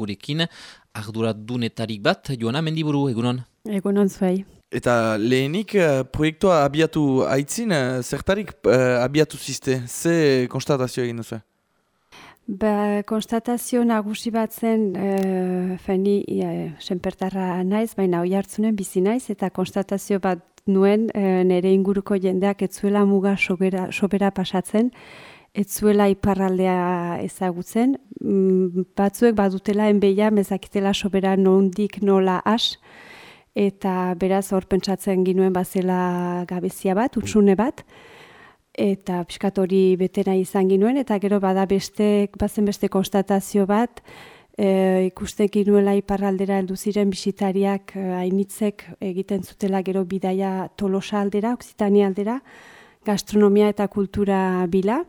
gurekin, arduradunetarik bat, Joana Mendiburu, egunon? Egunon zuei. Eta lehenik uh, proiektua abiatu aitzin, uh, zertarik uh, abiatu ziste, ze konstatazio egin duzu? Ba, konstatazio nagusi bat zen, uh, feni, uh, senpertarra naiz, baina oi hartzunen bizi naiz, eta konstatazio bat nuen uh, nire inguruko jendeak etzuela muga sobera, sobera pasatzen, etzuela iparraldea ezagutzen, batzuek badutela enbeia mezakitela sobera nondik nola as, eta beraz hor pentsatzen ginuen bazela gabezia bat, utsune bat, eta piskat hori betena izan ginuen, eta gero bada beste, bazen beste konstatazio bat, e, ikusten ginuela iparraldera heldu ziren bisitariak e, hainitzek egiten zutela gero bidaia tolosa aldera, oksitania aldera, gastronomia eta kultura bila,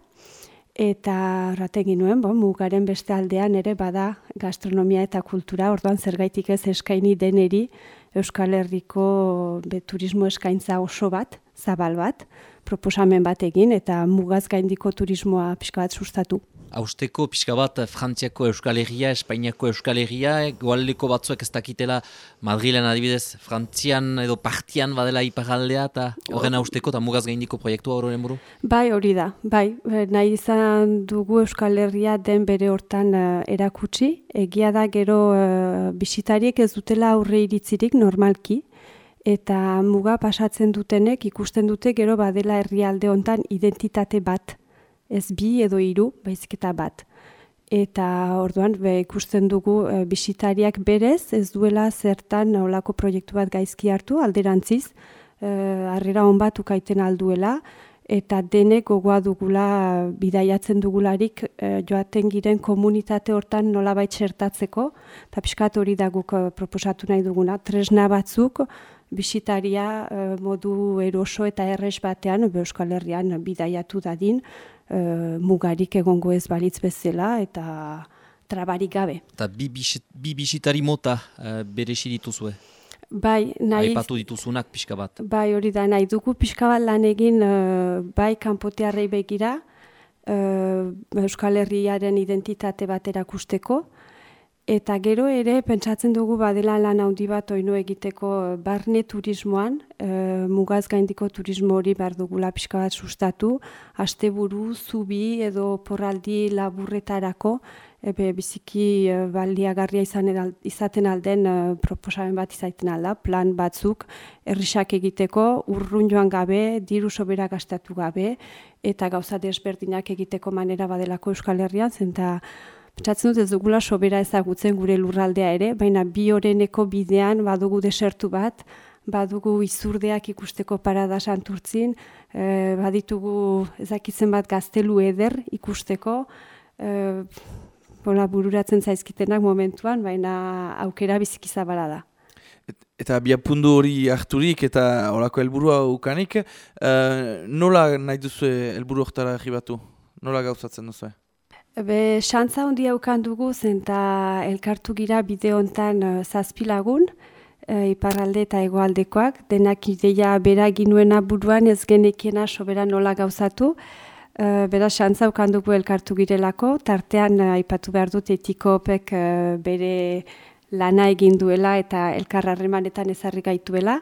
eta raten ginuen, bo, mugaren beste aldean ere bada gastronomia eta kultura, orduan zergaitik ez eskaini deneri Euskal Herriko turismo eskaintza oso bat, zabal bat, proposamen bat egin eta mugaz gaindiko turismoa pixka bat sustatu. Austeko pixka bat Frantziako Euskal Herria, Espainiako Euskal Herria, goaldeko batzuek ez dakitela Madrilen adibidez Frantzian edo partian badela iparaldea eta horren austeko eta mugaz gaindiko proiektua horren buru? Bai hori da, bai, eh, nahi izan dugu Euskal Herria den bere hortan uh, erakutsi, egia da gero uh, bisitariek ez dutela aurre iritzirik normalki, eta muga pasatzen dutenek ikusten dute gero badela herrialde hontan identitate bat, ez bi edo hiru, baizik eta bat. Eta orduan be, ikusten dugu e, bisitariak berez ez duela zertan olako proiektu bat gaizki hartu alderantziz, e, harrera hon bat ukaiten alduela, eta denek gogoa dugula bidaiatzen dugularik e, joaten giren komunitate hortan nolabait zertatzeko, eta piskat hori da guk e, proposatu nahi duguna, tresna batzuk, bisitaria eh, modu eroso eta erres batean Euskal Herrian bidaiatu dadin mugarik egongo ez balitz bezala eta trabarik gabe. Eta bi, bi bisitari mota uh, bere dituzue? Bai, nahi... Aipatu dituzunak pixka bat. Bai, hori da, nahi dugu pixka bat lan egin bai kanpotearrei begira uh, Euskal Herriaren identitate bat erakusteko, Eta gero ere, pentsatzen dugu badela lan handi bat oinu egiteko barne turismoan, e, mugaz gaindiko turismo hori behar dugula pixka bat sustatu, asteburu, zubi edo porraldi laburretarako, ebe biziki e, baldiagarria izan izaten alden e, proposamen bat izaiten alda, plan batzuk errisak egiteko, urrun joan gabe, diru sobera gastatu gabe, eta gauza desberdinak egiteko manera badelako Euskal Herrian, zenta Pentsatzen dut ez dugula sobera ezagutzen gure lurraldea ere, baina bi oreneko bidean badugu desertu bat, badugu izurdeak ikusteko parada santurtzin, e, baditugu ezakitzen bat gaztelu eder ikusteko, e, bola, bururatzen zaizkitenak momentuan, baina aukera bizikizabala da. Eta biapundu hori harturik eta horako helburua ukanik, e, nola nahi duzu helburu oktara egibatu? Nola gauzatzen duzu? Be, xantza hundi haukan dugu, zenta elkartu gira bide hontan uh, zazpilagun, uh, iparralde eta egoaldekoak, denak ideia bera ginuena buruan ez genekiena sobera nola gauzatu, uh, bera xantza dugu elkartu girelako, tartean aipatu behar dut etikopek uh, bere lana egin duela eta elkarrarremanetan ezarri gaituela,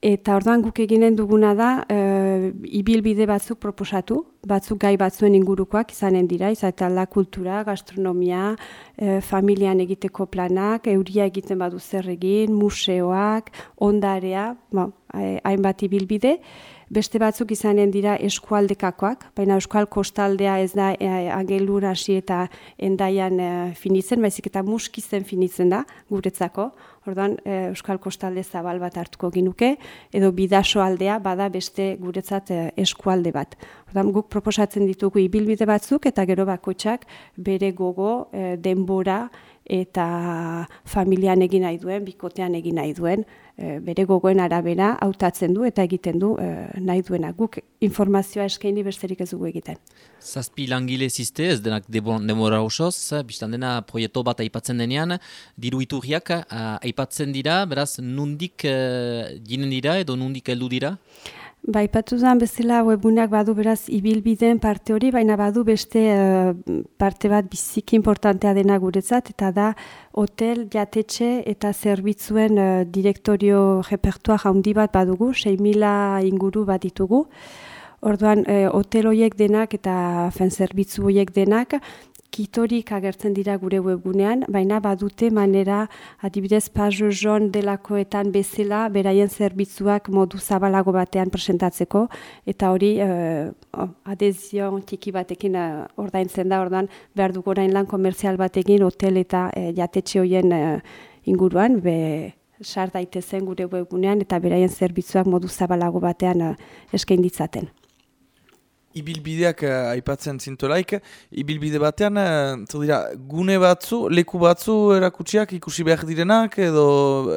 Eta orduan guk eginen duguna da, e, ibilbide batzuk proposatu, batzuk gai batzuen ingurukoak izanen dira, izatea da kultura, gastronomia, e, familian egiteko planak, euria egiten badu zer egin, museoak, ondarea, ba, hainbat ibilbide, beste batzuk izanen dira eskualdekakoak, baina euskal kostaldea ez da e, angelur hasi eta endaian e, finitzen, baizik eta muskizen finitzen da guretzako, orduan e, euskal kostalde zabal bat hartuko ginuke, edo bidaso aldea bada beste guretzat e, eskualde bat. Orduan guk proposatzen ditugu ibilbide batzuk eta gero bakoitzak bere gogo, e, denbora eta familian egin nahi duen, bikotean egin nahi duen, e, bere gogoen arabera hautatzen du eta egiten du e, nahi duena. Guk informazioa eskaini besterik ez dugu egiten. Zazpi langile ziste, ez denak demora osoz, biztan dena proiektu bat aipatzen denean, diru iturriak aipatzen dira, beraz nundik uh, dira edo nundik heldu dira? Bai, patu bezala webunak badu beraz ibilbideen parte hori, baina badu beste uh, parte bat biziki importantea dena guretzat, eta da hotel, jatetxe eta zerbitzuen uh, direktorio repertuar handi bat badugu, 6.000 inguru bat ditugu. Orduan, uh, hotel horiek denak eta fen zerbitzu horiek denak, kitorik agertzen dira gure webgunean, baina badute manera adibidez Pajo Jon delakoetan bezala beraien zerbitzuak modu zabalago batean presentatzeko eta hori uh, adezio tiki batekin uh, ordaintzen da ordan behar dugu orain lan komerzial batekin hotel eta uh, jatetxe hoien inguruan be sar daitezen gure webgunean eta beraien zerbitzuak modu zabalago batean uh, eskain ditzaten. Ibilbideak uh, aipatzen zintolaik, ibilbide batean, uh, dira, gune batzu, leku batzu erakutsiak ikusi behar direnak edo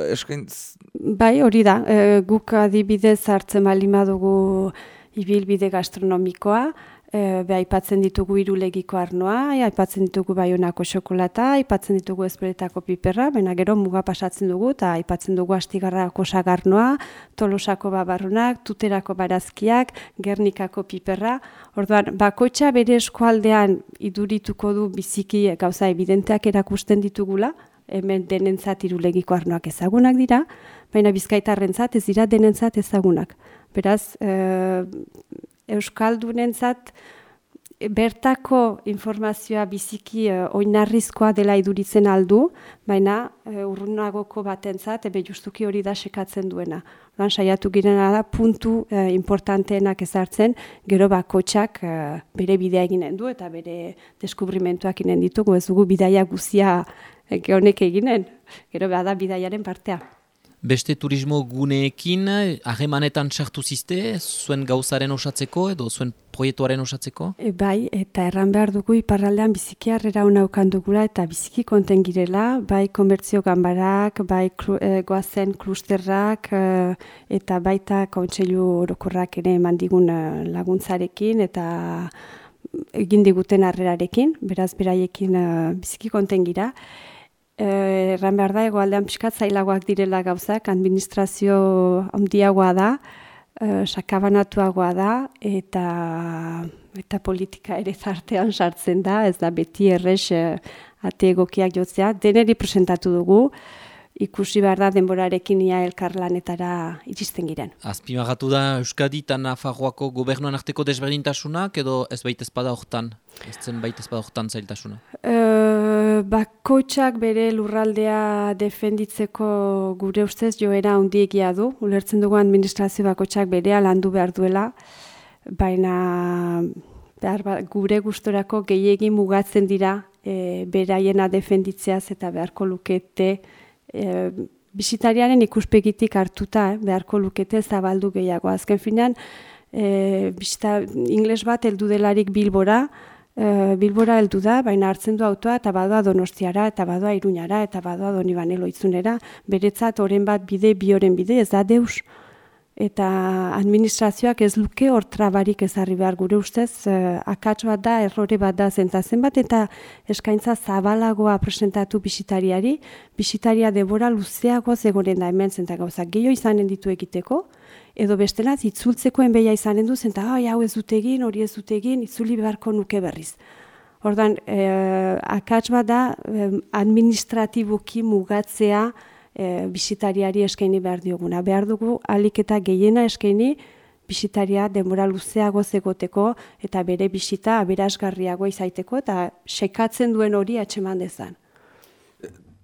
eskaintz? Bai, hori da, e, guk adibidez hartzen bali madugu ibilbide gastronomikoa, E, be, aipatzen ditugu irulegiko arnoa, aipatzen ditugu baionako xokolata, aipatzen ditugu ezberetako piperra, baina gero muga pasatzen dugu, eta aipatzen dugu astigarrako sagarnoa, tolosako babarrunak, tuterako barazkiak, gernikako piperra. Orduan, bakoitza bere eskualdean idurituko du biziki gauza evidenteak erakusten ditugula, hemen denentzat irulegiko arnoak ezagunak dira, baina bizkaitarrentzat ez dira denentzat ezagunak. Beraz, e, Euskaldunentzat bertako informazioa biziki uh, oinarrizkoa dela iduritzen aldu, baina uh, urrunagoko batentzat ebe justuki hori da sekatzen duena. Oran saiatu girena da puntu uh, importanteenak ezartzen, gero bakotxak uh, bere bidea eginen du eta bere deskubrimentuak inen ditugu, ez dugu bidaia guzia honek eginen, gero bada bidaiaren partea. Beste turismo guneekin, ahemanetan txartu ziste, zuen gauzaren osatzeko edo zuen proiektuaren osatzeko? E, bai, eta erran behar dugu iparraldean biziki harrera hona dugula eta biziki konten girela, bai konbertzio gambarak, bai klu, e, goazen klusterrak e, eta baita kontseilu orokorrak ere mandigun e, laguntzarekin eta egin diguten harrerarekin, beraz beraiekin e, biziki konten gira. Eh, erran behar da, egoaldean pixkat zailagoak direla gauzak, administrazio handiagoa da, e, sakabanatuagoa da, eta eta politika ere zartean sartzen da, ez da beti errex e, ate egokiak jotzea. Deneri presentatu dugu, ikusi behar da denborarekin ia elkarlanetara iristen giren. Azpimagatu da Euskadi eta Nafarroako gobernuan arteko desberdintasunak edo ez baita ezpada hortan? Ez zen baita ezpada hortan zailtasuna? Uh, Bakoitzak bere lurraldea defenditzeko gure ustez joera handiegia du. Ulertzen dugu administrazio bakoitzak berea landu behar duela, baina behar ba, gure gustorako gehiegin mugatzen dira e, beraiena defenditzeaz eta beharko lukete e, bisitariaren ikuspegitik hartuta eh, beharko lukete zabaldu gehiago. Azken finean, e, bisita, ingles bat heldu delarik bilbora, e, bilbora heldu da, baina hartzen du autoa eta badoa donostiara, eta badoa iruñara, eta badoa donibanelo itzunera, beretzat oren bat bide, bi oren bide, ez da deus. Eta administrazioak ez luke hor trabarik ezarri behar. Gure ustez, eh, akats bat da, errore bat da zentazen bat, eta eskaintza zabalagoa presentatu bisitariari, bisitaria debora luzeago zegoren da hemen zentak gauzak. Gehiago izanen ditu egiteko, edo bestela itzultzeko enbeia izanen du, zenta hau ez dut egin, hori ez dut egin, itzuli beharko nuke berriz. Ordan, eh, akats bat da, administratiboki mugatzea, e, bisitariari eskaini behar dioguna. Behar dugu alik eta gehiena eskaini bisitaria denbora luzeago zegoteko eta bere bisita aberasgarriago izaiteko eta sekatzen duen hori atxeman dezan.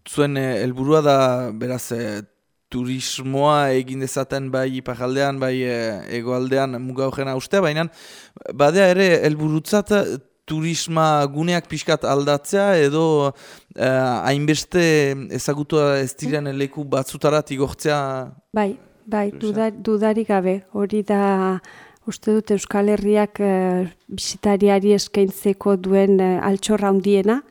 Zuen eh, helburua da beraz e, turismoa egin dezaten bai ipajaldean, bai e, egoaldean mugaujena uste, baina badea ere helburutzat turisma guneak pixkat aldatzea edo uh, hainbeste ezagutua ez diren leku batzutarat igortzea? Bai, bai, dudarik gabe. Hori da uste dut Euskal Herriak uh, bisitariari eskaintzeko duen uh, altxorra handiena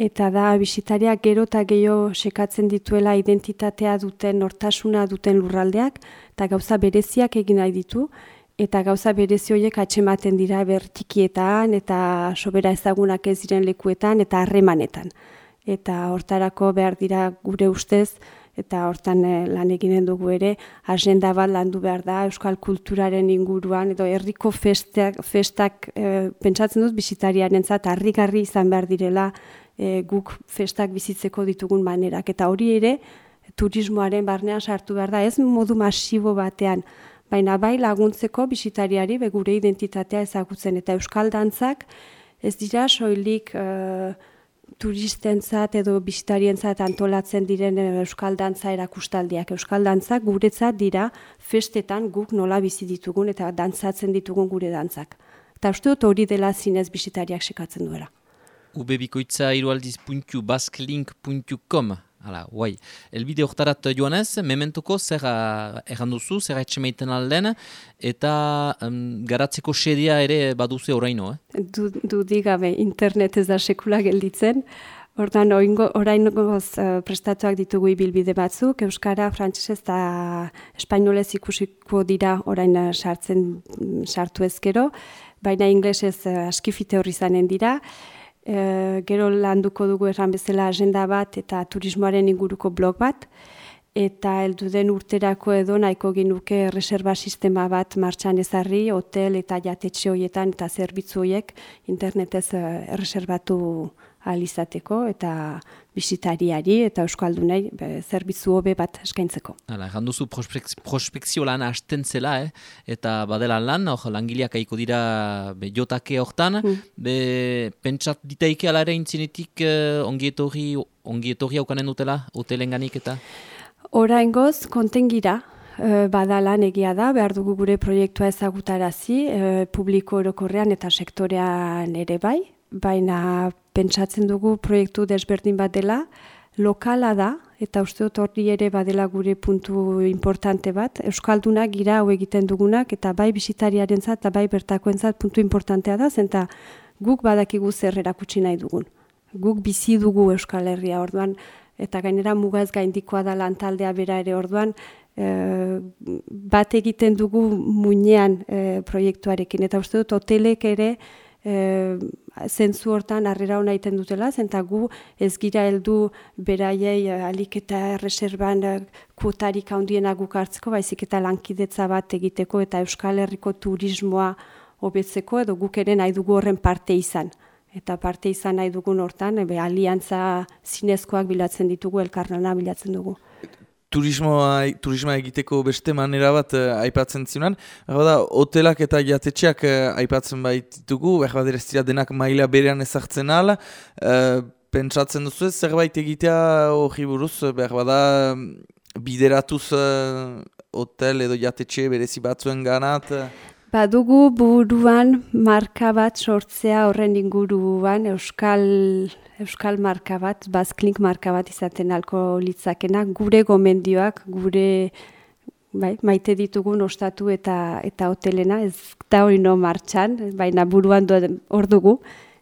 eta da bisitariak gero eta gehiago sekatzen dituela identitatea duten, nortasuna duten lurraldeak, eta gauza bereziak egin nahi ditu, eta gauza berezi horiek atxematen dira bertikietan eta sobera ezagunak ez diren lekuetan eta harremanetan. Eta hortarako behar dira gure ustez eta hortan e, lan eginen dugu ere, agenda bat landu behar da, euskal kulturaren inguruan, edo herriko festak, festak e, pentsatzen dut bisitariaren zat, harrigarri izan behar direla e, guk festak bizitzeko ditugun manerak, eta hori ere, turismoaren barnean sartu behar da, ez modu masibo batean, baina bai laguntzeko bisitariari begure identitatea ezagutzen, eta euskal dantzak, ez dira soilik uh, turistentzat edo bisitarientzat antolatzen diren euskal dantza erakustaldiak. Euskal dantzak guretzat dira festetan guk nola bizi ditugun eta dantzatzen ditugun gure dantzak. Eta uste dut hori dela zinez bisitariak sekatzen duela. Ubebikoitza basklink.com Hala, guai. Elbide hortarat joanez, mementuko zer erran duzu, zer etxemeiten alden, eta garatzeko sedia ere baduze oraino, eh? Du, du digabe, internet ez da sekula gelditzen. Ordan orain goz uh, prestatuak ditugu ibilbide batzuk, Euskara, Frantzesez eta Espainolez ikusiko dira orain uh, sartzen sartu ezkero, baina inglesez uh, askifite horri zanen dira. E, gero landuko dugu erran bezala agenda bat eta turismoaren inguruko blog bat eta heldu den urterako edo nahiko ginuke reserva sistema bat martxan ezarri, hotel eta jatetxe horietan eta zerbitzu horiek internetez e, erreserbatu alizateko eta bisitariari eta euskaldunei zerbitzu hobe bat eskaintzeko. Hala, ganduzu prospekzio lan hasten zela, eh? eta badela lan, hor langileak aiko dira be, jotake hortan, mm. be, pentsat ditaike alare intzinetik uh, ongietorri, ongietorri haukanen dutela, hotelen ganik eta? Hora ingoz, kontengira, uh, badalan egia da, behar dugu gure proiektua ezagutarazi, uh, publiko orokorrean eta sektorean ere bai, baina pentsatzen dugu proiektu desberdin bat dela, lokala da, eta uste dut hori ere badela gure puntu importante bat, Euskaldunak gira hau egiten dugunak, eta bai bisitariaren zat, eta bai bertakoen zat puntu importantea da, zenta guk badakigu zer erakutsi nahi dugun. Guk bizi dugu Euskal Herria orduan, eta gainera mugaz gaindikoa da lantaldea bera ere orduan, e, bat egiten dugu muinean e, proiektuarekin, eta uste dut hotelek ere, e, zentzu hortan harrera hona iten dutela, zenta gu ez gira heldu beraiei eh, alik eta reserban eh, kuotarik handiena guk hartzeko, baizik eta lankidetza bat egiteko eta Euskal Herriko turismoa hobetzeko edo guk ere nahi dugu horren parte izan. Eta parte izan nahi dugun hortan, ebe aliantza zinezkoak bilatzen ditugu, elkarnana bilatzen dugu turismoa, turismoa egiteko beste manera bat uh, aipatzen zinuan. da, hotelak eta jatetxeak uh, aipatzen baitugu, behar bat dira denak maila berean ezartzen ala. Uh, pentsatzen duzu ez, zerbait egitea hori buruz, behar bada bideratuz uh, hotel edo jatetxe berezi batzuen ganat. Badugu buruan marka bat sortzea horren inguruan euskal euskal marka bat, bazklink marka bat izaten alko litzakena, gure gomendioak, gure bai, maite ditugun ostatu eta eta hotelena, ez da hori no martxan, baina buruan hor dugu,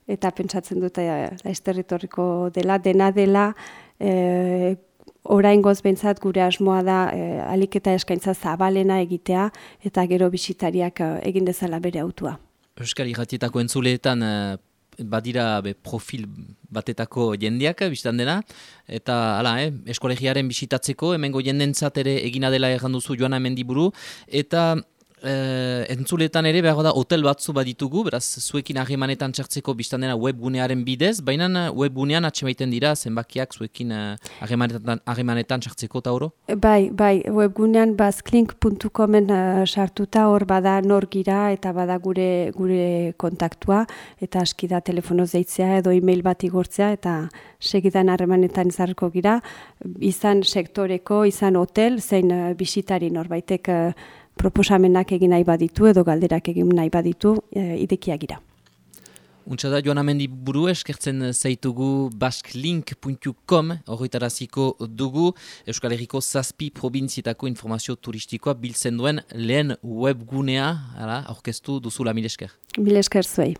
eta pentsatzen dut ez territoriko dela, dena dela, e, orain gozbentzat gure asmoa da e, alik eta eskaintza zabalena egitea eta gero bisitariak egin dezala bere autua. Euskal Iratietako entzuleetan badira be, profil batetako jendeak biztan dena, eta hala, eh, eskolegiaren bisitatzeko, hemengo jendentzat ere egina dela erranduzu joan hemen diburu, eta Uh, entzuletan ere behar da hotel batzu baditugu, beraz zuekin ahimanetan txartzeko biztan dena webgunearen bidez, baina webgunean atxemaiten dira zenbakiak zuekin uh, ahimanetan txartzeko eta oro? Bai, bai, webgunean bazklink.comen uh, hor bada nor gira eta bada gure gure kontaktua eta aski da telefono zeitzea edo email bat igortzea eta segidan harremanetan izarko gira, izan sektoreko, izan hotel, zein uh, bisitari norbaitek uh, proposamenak egin nahi baditu edo galderak egin nahi baditu e, idekiagira. Untsa da, joan amendi buru eskertzen zaitugu basklink.com horretaraziko dugu Euskal Herriko zazpi probintzietako informazio turistikoa biltzen duen lehen webgunea, orkestu duzula mil esker. Mil esker zuei.